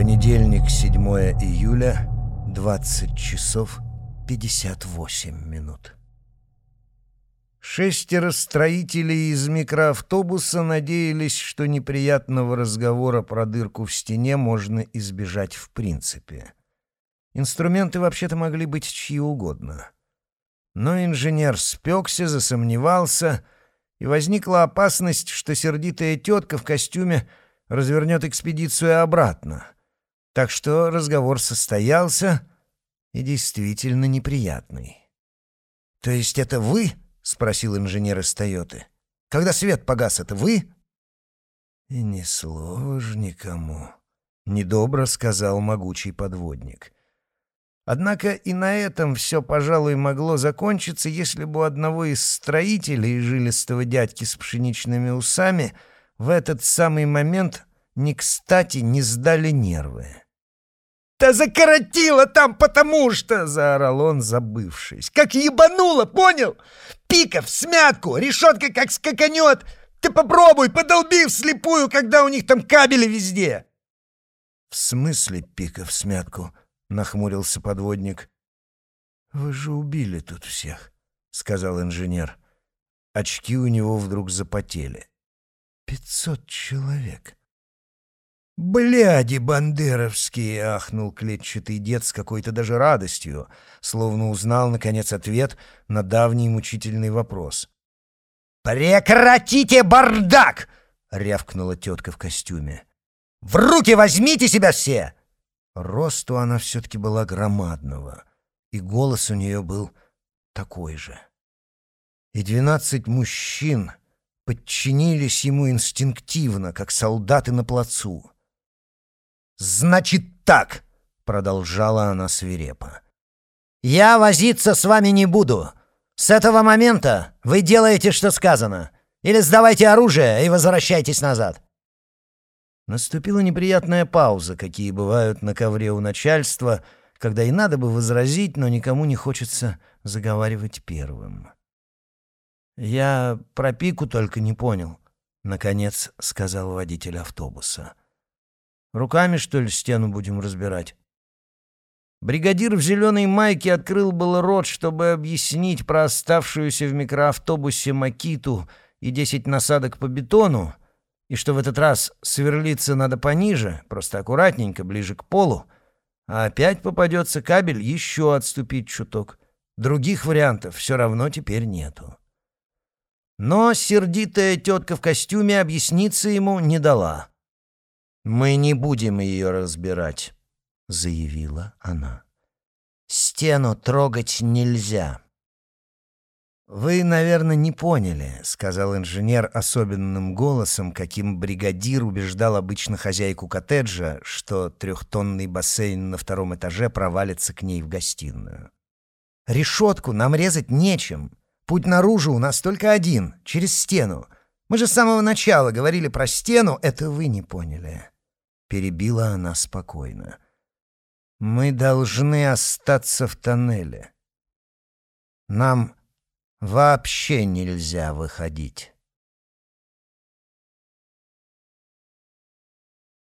Понедельник, 7 июля, 20 часов 58 минут. Шестеро строителей из микроавтобуса надеялись, что неприятного разговора про дырку в стене можно избежать в принципе. Инструменты вообще-то могли быть чьи угодно. Но инженер спекся, засомневался, и возникла опасность, что сердитая тетка в костюме развернет экспедицию обратно. Так что разговор состоялся и действительно неприятный. «То есть это вы?» — спросил инженер из «Тойоты». «Когда свет погас, это вы?» «И ни слова ж никому», — недобро сказал могучий подводник. Однако и на этом все, пожалуй, могло закончиться, если бы у одного из строителей жилистого дядьки с пшеничными усами в этот самый момент не кстати не сдали нервы. «Да закоротило там потому что!» — заорал он, забывшись. «Как ебануло, понял? Пика в смятку, решетка как скаканет! Ты попробуй, подолби вслепую, когда у них там кабели везде!» «В смысле пика в смятку?» — нахмурился подводник. «Вы же убили тут всех», — сказал инженер. Очки у него вдруг запотели. «Пятьсот человек». «Бляди бандеровские!» — ахнул клетчатый дед с какой-то даже радостью, словно узнал, наконец, ответ на давний мучительный вопрос. «Прекратите бардак!» — рявкнула тетка в костюме. «В руки возьмите себя все!» Росту она все-таки была громадного, и голос у нее был такой же. И двенадцать мужчин подчинились ему инстинктивно, как солдаты на плацу. «Значит так!» — продолжала она свирепо. «Я возиться с вами не буду. С этого момента вы делаете, что сказано. Или сдавайте оружие и возвращайтесь назад». Наступила неприятная пауза, какие бывают на ковре у начальства, когда и надо бы возразить, но никому не хочется заговаривать первым. «Я про пику только не понял», — наконец сказал водитель автобуса. Руками, что ли, стену будем разбирать?» Бригадир в зеленой майке открыл было рот, чтобы объяснить про оставшуюся в микроавтобусе Макиту и десять насадок по бетону, и что в этот раз сверлиться надо пониже, просто аккуратненько, ближе к полу, а опять попадется кабель, еще отступить чуток. Других вариантов все равно теперь нету. Но сердитая тетка в костюме объясниться ему не дала. «Мы не будем ее разбирать», — заявила она. «Стену трогать нельзя». «Вы, наверное, не поняли», — сказал инженер особенным голосом, каким бригадир убеждал обычно хозяйку коттеджа, что трехтонный бассейн на втором этаже провалится к ней в гостиную. «Решетку нам резать нечем. Путь наружу у нас только один, через стену. Мы же с самого начала говорили про стену, это вы не поняли. Перебила она спокойно. Мы должны остаться в тоннеле. Нам вообще нельзя выходить.